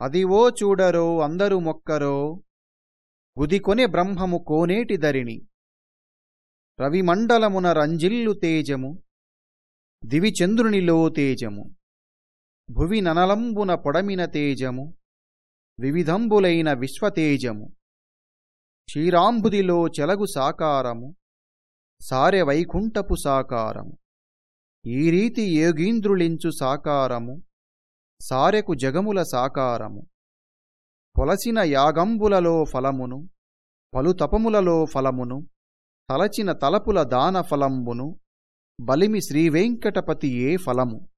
అదివో చూడరో అందరు మొక్కరో గుదికొనె బ్రహ్మము కోనేటి దరిణి. రవిమండలమున రంజిల్లు తేజము దివిచంద్రునిలో తేజము భువి ననలంబున పొడమిన తేజము వివిధంబులైన విశ్వతేజము. క్షీరాంబుదిలో చెలగు సాకారము సారె వైకుంఠపు సాకారము. ఈ రీతి యోగీంద్రులించు సాకారము. సారెకు జగముల సాకారము. పొలసిన యాగంబులలో ఫలమును పలుతపములలో ఫలమును తలచిన తలపుల దాన ఫలంబును బలిమి శ్రీవేంకటపతియే ఫలము?